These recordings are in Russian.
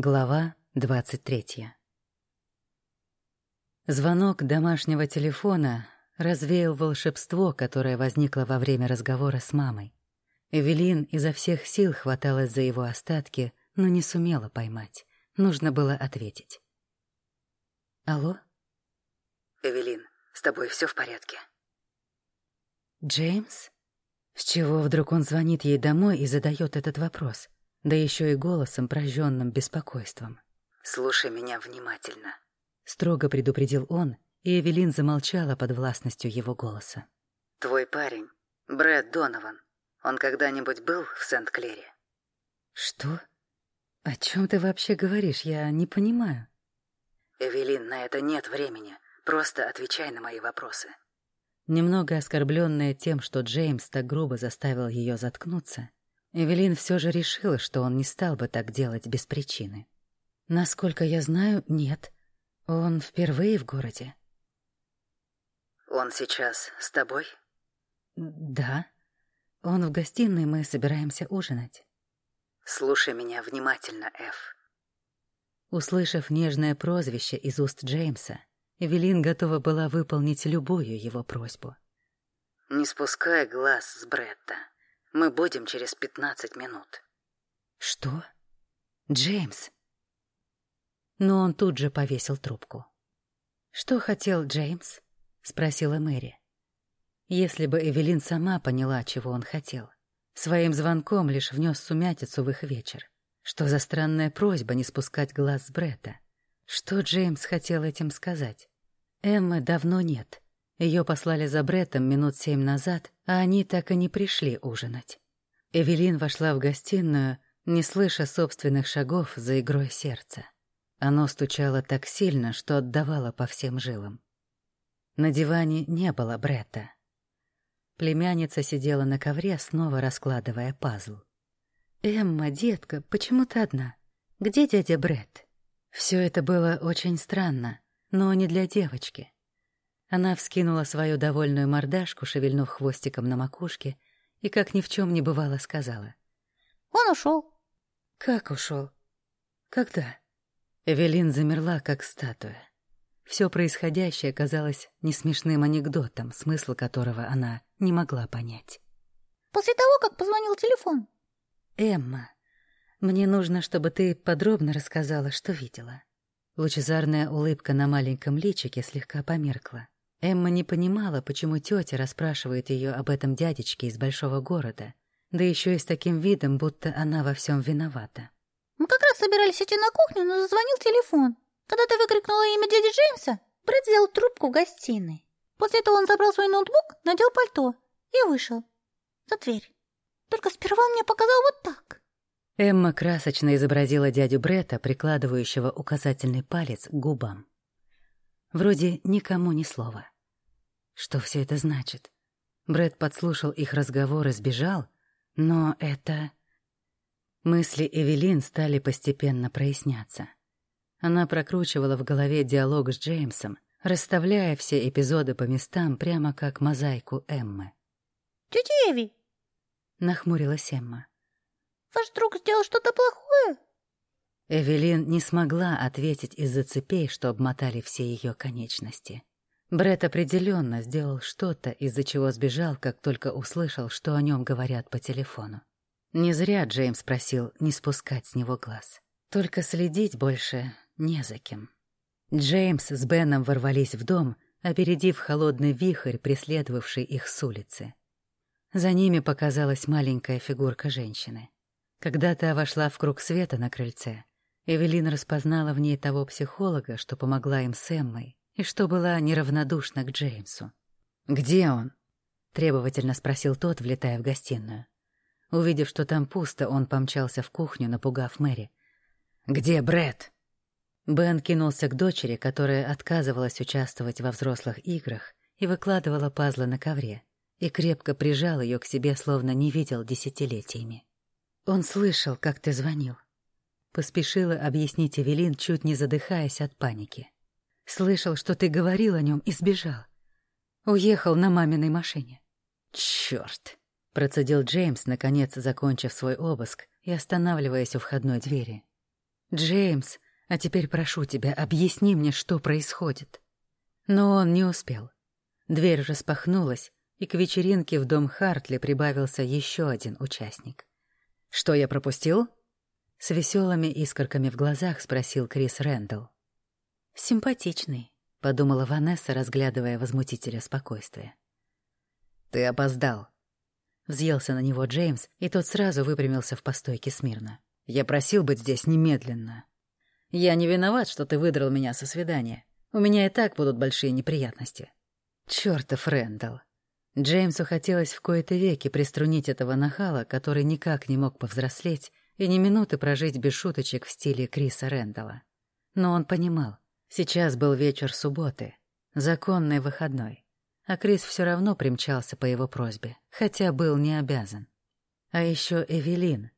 Глава 23 Звонок домашнего телефона развеял волшебство, которое возникло во время разговора с мамой. Эвелин изо всех сил хваталась за его остатки, но не сумела поймать. Нужно было ответить. «Алло?» «Эвелин, с тобой все в порядке?» «Джеймс?» С чего вдруг он звонит ей домой и задает этот вопрос? Да еще и голосом, прожженным беспокойством. «Слушай меня внимательно», — строго предупредил он, и Эвелин замолчала под властностью его голоса. «Твой парень, Брэд Донован, он когда-нибудь был в Сент-Клере?» «Что? О чем ты вообще говоришь? Я не понимаю». «Эвелин, на это нет времени. Просто отвечай на мои вопросы». Немного оскорбленная тем, что Джеймс так грубо заставил ее заткнуться, Эвелин все же решила, что он не стал бы так делать без причины. Насколько я знаю, нет. Он впервые в городе. Он сейчас с тобой? Да. Он в гостиной, мы собираемся ужинать. Слушай меня внимательно, Эф. Услышав нежное прозвище из уст Джеймса, Эвелин готова была выполнить любую его просьбу. «Не спускай глаз с Бретта. Мы будем через пятнадцать минут». «Что? Джеймс?» Но он тут же повесил трубку. «Что хотел Джеймс?» — спросила Мэри. Если бы Эвелин сама поняла, чего он хотел. Своим звонком лишь внес сумятицу в их вечер. Что за странная просьба не спускать глаз с Бретта? Что Джеймс хотел этим сказать? Эммы давно нет. Ее послали за Бреттом минут семь назад, а они так и не пришли ужинать. Эвелин вошла в гостиную, не слыша собственных шагов за игрой сердца. Оно стучало так сильно, что отдавало по всем жилам. На диване не было Бретта. Племянница сидела на ковре, снова раскладывая пазл. «Эмма, детка, почему ты одна? Где дядя Бретт?» Все это было очень странно, но не для девочки. Она вскинула свою довольную мордашку, шевельнув хвостиком на макушке, и, как ни в чем не бывало, сказала. «Он ушел». «Как ушел? Когда?» Эвелин замерла, как статуя. Все происходящее казалось несмешным анекдотом, смысл которого она не могла понять. «После того, как позвонил телефон». «Эмма, мне нужно, чтобы ты подробно рассказала, что видела». Лучезарная улыбка на маленьком личике слегка померкла. Эмма не понимала, почему тетя расспрашивает ее об этом дядечке из большого города, да еще и с таким видом, будто она во всем виновата. «Мы как раз собирались идти на кухню, но зазвонил телефон. Когда ты выкрикнула имя дяди Джеймса, Брэд взял трубку в гостиной. После этого он забрал свой ноутбук, надел пальто и вышел. За дверь. Только сперва он мне показал вот так». Эмма красочно изобразила дядю Брета, прикладывающего указательный палец к губам. Вроде никому ни слова. Что все это значит? Бред подслушал их разговор и сбежал, но это... Мысли Эвелин стали постепенно проясняться. Она прокручивала в голове диалог с Джеймсом, расставляя все эпизоды по местам прямо как мозаику Эммы. «Тетя Эви!» — нахмурилась Эмма. Ваш друг сделал что-то плохое?» Эвелин не смогла ответить из-за цепей, что обмотали все ее конечности. Бред определенно сделал что-то, из-за чего сбежал, как только услышал, что о нем говорят по телефону. Не зря Джеймс просил не спускать с него глаз. Только следить больше не за кем. Джеймс с Беном ворвались в дом, опередив холодный вихрь, преследовавший их с улицы. За ними показалась маленькая фигурка женщины. Когда та вошла в круг света на крыльце, Эвелина распознала в ней того психолога, что помогла им с Эммой, и что была неравнодушна к Джеймсу. «Где он?» — требовательно спросил тот, влетая в гостиную. Увидев, что там пусто, он помчался в кухню, напугав Мэри. «Где Брэд?» Бен кинулся к дочери, которая отказывалась участвовать во взрослых играх и выкладывала пазлы на ковре, и крепко прижал ее к себе, словно не видел десятилетиями. «Он слышал, как ты звонил». Поспешила объяснить Эвелин, чуть не задыхаясь от паники. «Слышал, что ты говорил о нем и сбежал. Уехал на маминой машине». «Чёрт!» — процедил Джеймс, наконец закончив свой обыск и останавливаясь у входной двери. «Джеймс, а теперь прошу тебя, объясни мне, что происходит». Но он не успел. Дверь распахнулась, и к вечеринке в дом Хартли прибавился еще один участник. «Что я пропустил?» С веселыми искорками в глазах спросил Крис Рэндалл. «Симпатичный», — подумала Ванесса, разглядывая возмутителя спокойствия. «Ты опоздал», — взъелся на него Джеймс, и тот сразу выпрямился в постойке смирно. «Я просил быть здесь немедленно. Я не виноват, что ты выдрал меня со свидания. У меня и так будут большие неприятности». «Чёртов Рэндалл. Джеймсу хотелось в кои-то веки приструнить этого нахала, который никак не мог повзрослеть и ни минуты прожить без шуточек в стиле Криса Рэндалла. Но он понимал, сейчас был вечер субботы, законный выходной, а Крис все равно примчался по его просьбе, хотя был не обязан. А еще Эвелин,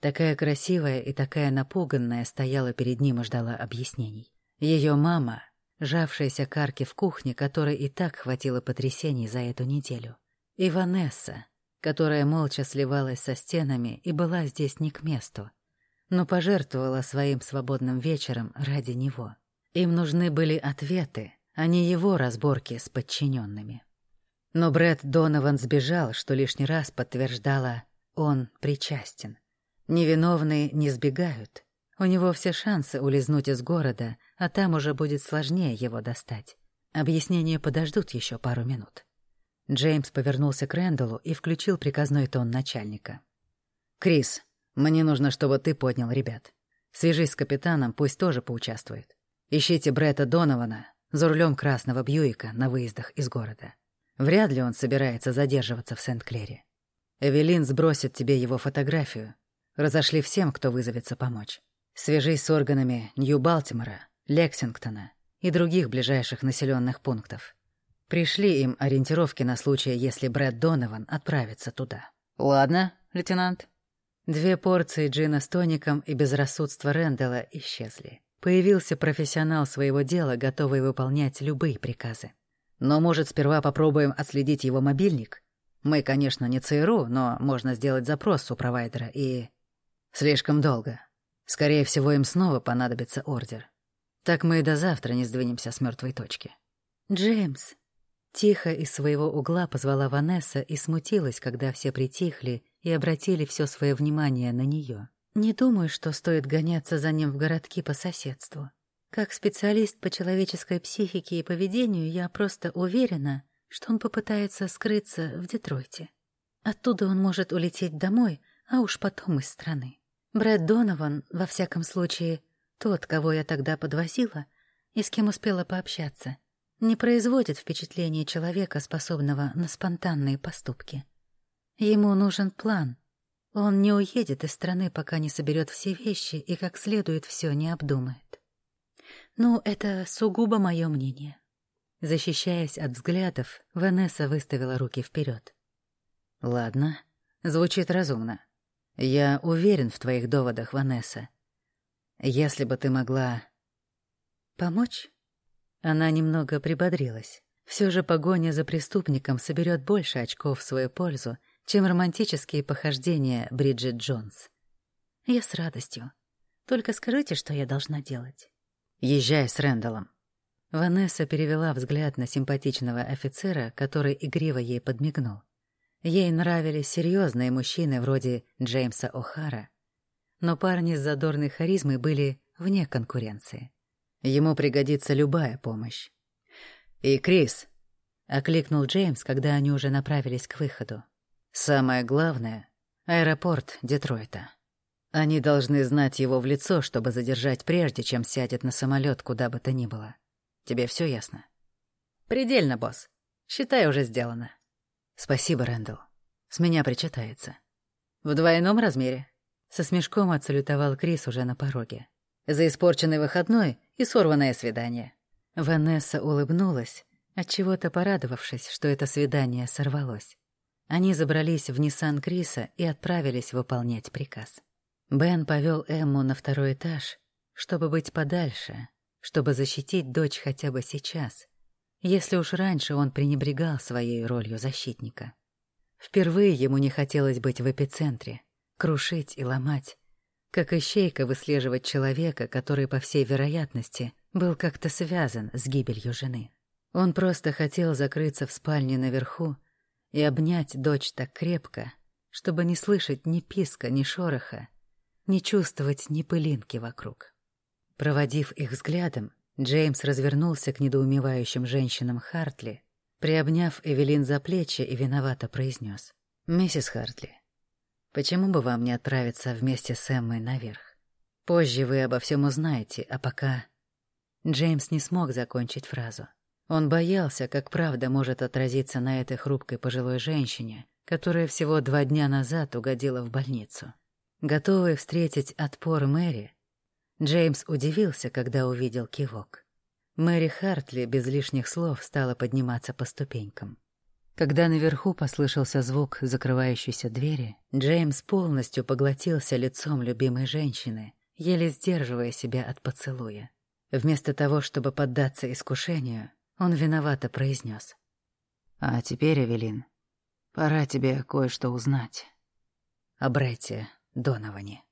такая красивая и такая напуганная, стояла перед ним и ждала объяснений. Ее мама жавшаяся к арке в кухне, которой и так хватило потрясений за эту неделю. И Ванесса, которая молча сливалась со стенами и была здесь не к месту, но пожертвовала своим свободным вечером ради него. Им нужны были ответы, а не его разборки с подчиненными. Но Брэд Донован сбежал, что лишний раз подтверждало, он причастен. Невиновные не сбегают. У него все шансы улизнуть из города, а там уже будет сложнее его достать. Объяснения подождут еще пару минут. Джеймс повернулся к Рэндаллу и включил приказной тон начальника. «Крис, мне нужно, чтобы ты поднял ребят. Свяжись с капитаном, пусть тоже поучаствует. Ищите Бретта Донована за рулем красного Бьюика на выездах из города. Вряд ли он собирается задерживаться в Сент-Клере. Эвелин сбросит тебе его фотографию. Разошли всем, кто вызовется помочь. Свяжись с органами Нью-Балтимора, Лексингтона и других ближайших населенных пунктов. Пришли им ориентировки на случай, если Брэд Донован отправится туда. Ладно, лейтенант. Две порции джина с тоником и безрассудство Рэндалла исчезли. Появился профессионал своего дела, готовый выполнять любые приказы. Но, может, сперва попробуем отследить его мобильник? Мы, конечно, не ЦРУ, но можно сделать запрос у провайдера и... Слишком долго. Скорее всего, им снова понадобится ордер. Так мы и до завтра не сдвинемся с мертвой точки. «Джеймс!» Тихо из своего угла позвала Ванесса и смутилась, когда все притихли и обратили все свое внимание на нее. «Не думаю, что стоит гоняться за ним в городки по соседству. Как специалист по человеческой психике и поведению, я просто уверена, что он попытается скрыться в Детройте. Оттуда он может улететь домой, а уж потом из страны. Брэд Донован, во всяком случае, тот, кого я тогда подвозила и с кем успела пообщаться, не производит впечатления человека, способного на спонтанные поступки. Ему нужен план. Он не уедет из страны, пока не соберет все вещи и как следует все не обдумает. Ну, это сугубо мое мнение. Защищаясь от взглядов, Ванесса выставила руки вперед. «Ладно, звучит разумно. Я уверен в твоих доводах, Ванесса. Если бы ты могла... Помочь? Она немного прибодрилась. Все же погоня за преступником соберет больше очков в свою пользу, чем романтические похождения Бриджит Джонс. Я с радостью. Только скажите, что я должна делать. Езжай с Рэндаллом. Ванесса перевела взгляд на симпатичного офицера, который игриво ей подмигнул. Ей нравились серьезные мужчины вроде Джеймса О'Хара, но парни с задорной харизмой были вне конкуренции. Ему пригодится любая помощь. «И Крис!» — окликнул Джеймс, когда они уже направились к выходу. «Самое главное — аэропорт Детройта. Они должны знать его в лицо, чтобы задержать прежде, чем сядет на самолет куда бы то ни было. Тебе все ясно?» «Предельно, босс. Считай, уже сделано». «Спасибо, Рэндалл. С меня причитается». «В двойном размере», со смешком отсалютовал Крис уже на пороге. «За испорченный выходной и сорванное свидание». Ванесса улыбнулась, отчего-то порадовавшись, что это свидание сорвалось. Они забрались в Ниссан Криса и отправились выполнять приказ. Бен повел Эмму на второй этаж, чтобы быть подальше, чтобы защитить дочь хотя бы сейчас, если уж раньше он пренебрегал своей ролью защитника. Впервые ему не хотелось быть в эпицентре, крушить и ломать, как ищейка выслеживать человека, который, по всей вероятности, был как-то связан с гибелью жены. Он просто хотел закрыться в спальне наверху и обнять дочь так крепко, чтобы не слышать ни писка, ни шороха, не чувствовать ни пылинки вокруг. Проводив их взглядом, Джеймс развернулся к недоумевающим женщинам Хартли, приобняв Эвелин за плечи и виновато произнес. «Миссис Хартли, почему бы вам не отправиться вместе с Эммой наверх? Позже вы обо всем узнаете, а пока...» Джеймс не смог закончить фразу. Он боялся, как правда может отразиться на этой хрупкой пожилой женщине, которая всего два дня назад угодила в больницу. Готовый встретить отпор Мэри, Джеймс удивился, когда увидел кивок. Мэри Хартли без лишних слов стала подниматься по ступенькам. Когда наверху послышался звук закрывающейся двери, Джеймс полностью поглотился лицом любимой женщины, еле сдерживая себя от поцелуя. Вместо того, чтобы поддаться искушению, он виновато произнес. «А теперь, Эвелин, пора тебе кое-что узнать». О Бретте Доноване.